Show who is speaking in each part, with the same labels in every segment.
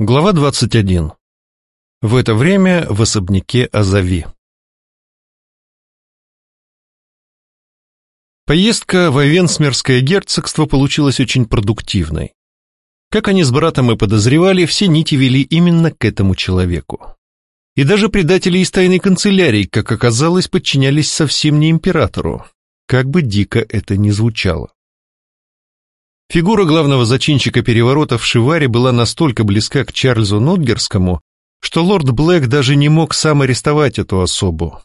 Speaker 1: Глава 21. В это время в особняке Азави. Поездка в Овенсмерское герцогство получилась очень продуктивной. Как они с братом и подозревали, все нити вели именно к этому человеку. И даже предатели из тайной канцелярии, как оказалось, подчинялись совсем не императору, как бы дико это ни звучало. Фигура главного зачинщика переворота в Шиваре была настолько близка к Чарльзу Нотгерскому, что лорд Блэк даже не мог сам арестовать эту особу.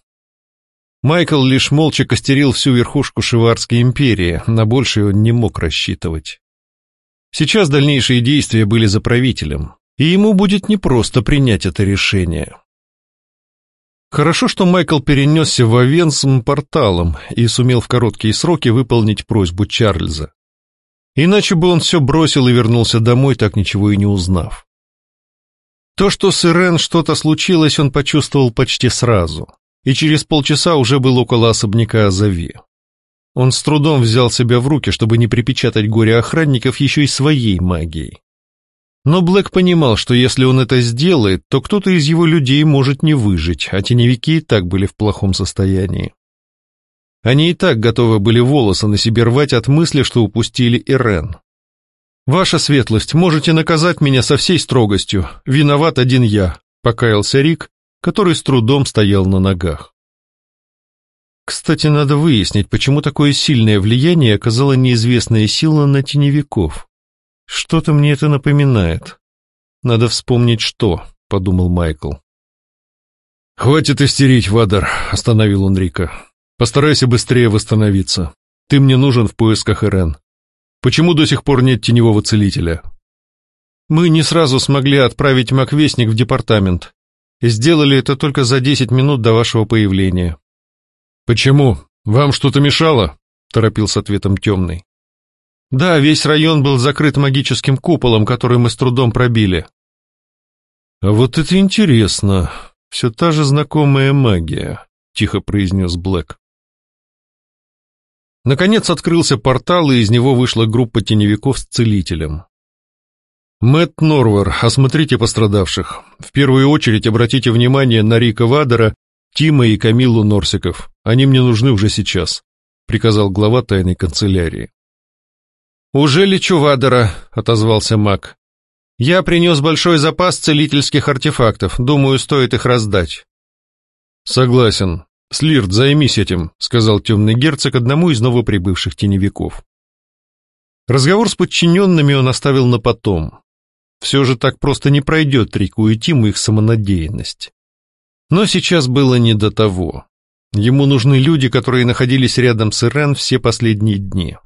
Speaker 1: Майкл лишь молча костерил всю верхушку Шиварской империи, на большее он не мог рассчитывать. Сейчас дальнейшие действия были за правителем, и ему будет непросто принять это решение. Хорошо, что Майкл перенесся в Овенсм порталом и сумел в короткие сроки выполнить просьбу Чарльза. Иначе бы он все бросил и вернулся домой, так ничего и не узнав. То, что с Ирен что-то случилось, он почувствовал почти сразу, и через полчаса уже был около особняка Азави. Он с трудом взял себя в руки, чтобы не припечатать горе охранников еще и своей магией. Но Блэк понимал, что если он это сделает, то кто-то из его людей может не выжить, а теневики и так были в плохом состоянии. Они и так готовы были волосы на себе рвать от мысли, что упустили Ирен. «Ваша светлость, можете наказать меня со всей строгостью. Виноват один я», — покаялся Рик, который с трудом стоял на ногах. Кстати, надо выяснить, почему такое сильное влияние оказала неизвестная сила на теневиков. Что-то мне это напоминает. Надо вспомнить, что, — подумал Майкл. «Хватит истерить, Вадар», — остановил он Рика. Постарайся быстрее восстановиться. Ты мне нужен в поисках Ирен. Почему до сих пор нет теневого целителя? Мы не сразу смогли отправить Маквестник в департамент. Сделали это только за десять минут до вашего появления. Почему? Вам что-то мешало? Торопил с ответом темный. Да, весь район был закрыт магическим куполом, который мы с трудом пробили. А вот это интересно. Все та же знакомая магия, тихо произнес Блэк. Наконец открылся портал, и из него вышла группа теневиков с целителем. Мэтт Норвер, осмотрите пострадавших. В первую очередь обратите внимание на Рика Вадера, Тима и Камиллу Норсиков. Они мне нужны уже сейчас», — приказал глава тайной канцелярии. «Уже лечу Вадера», — отозвался маг. «Я принес большой запас целительских артефактов. Думаю, стоит их раздать». «Согласен. «Слирд, займись этим», — сказал темный герцог одному из новоприбывших теневиков. Разговор с подчиненными он оставил на потом. Все же так просто не пройдет Рику и Тиму их самонадеянность. Но сейчас было не до того. Ему нужны люди, которые находились рядом с Ирен все последние дни.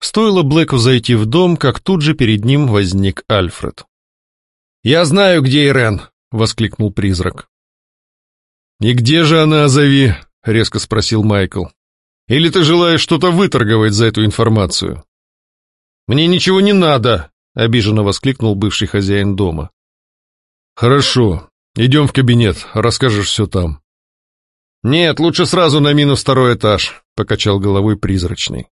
Speaker 1: Стоило Блэку зайти в дом, как тут же перед ним возник Альфред. «Я знаю, где Ирен!» — воскликнул призрак. «И где же она, Азави?» — резко спросил Майкл. «Или ты желаешь что-то выторговать за эту информацию?» «Мне ничего не надо!» — обиженно воскликнул бывший хозяин дома. «Хорошо, идем в кабинет, расскажешь все там». «Нет, лучше сразу на минус второй этаж», — покачал головой призрачный.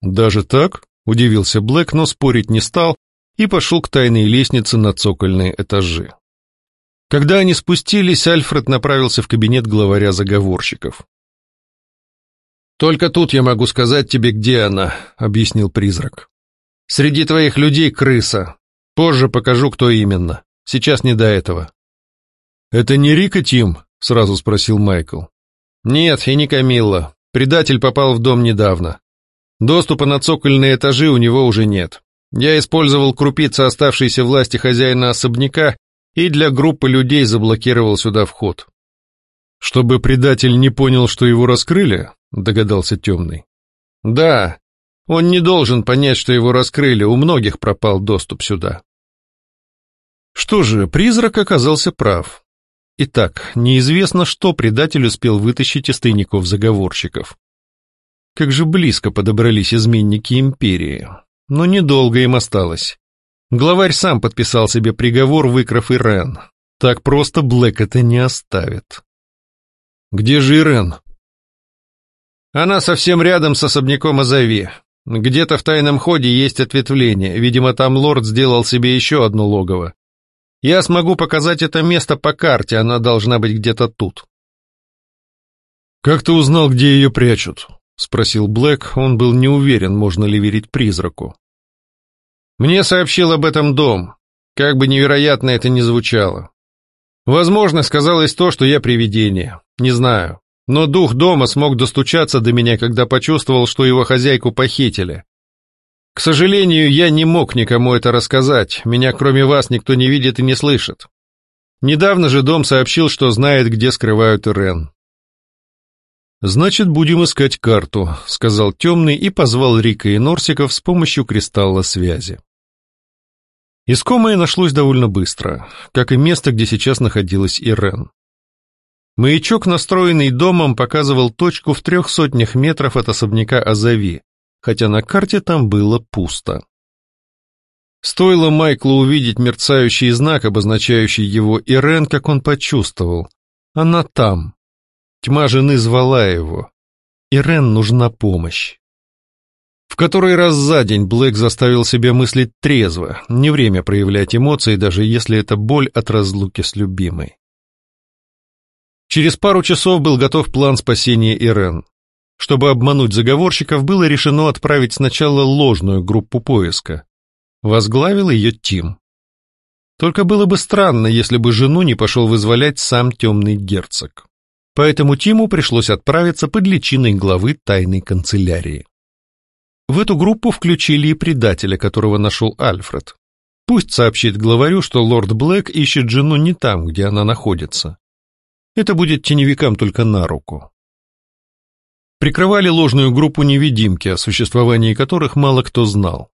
Speaker 1: «Даже так?» — удивился Блэк, но спорить не стал и пошел к тайной лестнице на цокольные этажи. Когда они спустились, Альфред направился в кабинет главаря заговорщиков. «Только тут я могу сказать тебе, где она», — объяснил призрак. «Среди твоих людей крыса. Позже покажу, кто именно. Сейчас не до этого». «Это не Рика Тим?» — сразу спросил Майкл. «Нет, и не Камилла. Предатель попал в дом недавно. Доступа на цокольные этажи у него уже нет. Я использовал крупицы оставшейся власти хозяина особняка и для группы людей заблокировал сюда вход. «Чтобы предатель не понял, что его раскрыли?» — догадался темный. «Да, он не должен понять, что его раскрыли, у многих пропал доступ сюда». Что же, призрак оказался прав. Итак, неизвестно, что предатель успел вытащить из тайников-заговорщиков. Как же близко подобрались изменники империи. Но недолго им осталось. Главарь сам подписал себе приговор, выкрав Ирен. Так просто Блэк это не оставит. Где же Ирен? Она совсем рядом с особняком Азави. Где-то в тайном ходе есть ответвление. Видимо, там лорд сделал себе еще одно логово. Я смогу показать это место по карте, она должна быть где-то тут. «Как ты узнал, где ее прячут?» — спросил Блэк. Он был не уверен, можно ли верить призраку. «Мне сообщил об этом дом, как бы невероятно это ни звучало. Возможно, сказалось то, что я привидение. Не знаю. Но дух дома смог достучаться до меня, когда почувствовал, что его хозяйку похитили. К сожалению, я не мог никому это рассказать, меня кроме вас никто не видит и не слышит. Недавно же дом сообщил, что знает, где скрывают Ирен. «Значит, будем искать карту», — сказал Темный и позвал Рика и Норсиков с помощью кристалла связи. Искомое нашлось довольно быстро, как и место, где сейчас находилась Ирен. Маячок, настроенный домом, показывал точку в трех сотнях метров от особняка Азави, хотя на карте там было пусто. Стоило Майклу увидеть мерцающий знак, обозначающий его Ирен, как он почувствовал. Она там. Тьма жены звала его. Ирен нужна помощь. Который раз за день Блэк заставил себя мыслить трезво, не время проявлять эмоции, даже если это боль от разлуки с любимой. Через пару часов был готов план спасения Ирен. Чтобы обмануть заговорщиков, было решено отправить сначала ложную группу поиска. Возглавил ее Тим. Только было бы странно, если бы жену не пошел вызволять сам темный герцог. Поэтому Тиму пришлось отправиться под личиной главы тайной канцелярии. В эту группу включили и предателя, которого нашел Альфред. Пусть сообщит главарю, что лорд Блэк ищет жену не там, где она находится. Это будет теневикам только на руку прикрывали ложную группу невидимки, о существовании которых мало кто знал.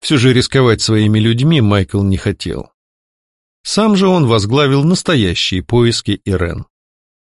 Speaker 1: Все же рисковать своими людьми Майкл не хотел. Сам же он возглавил настоящие поиски Ирен.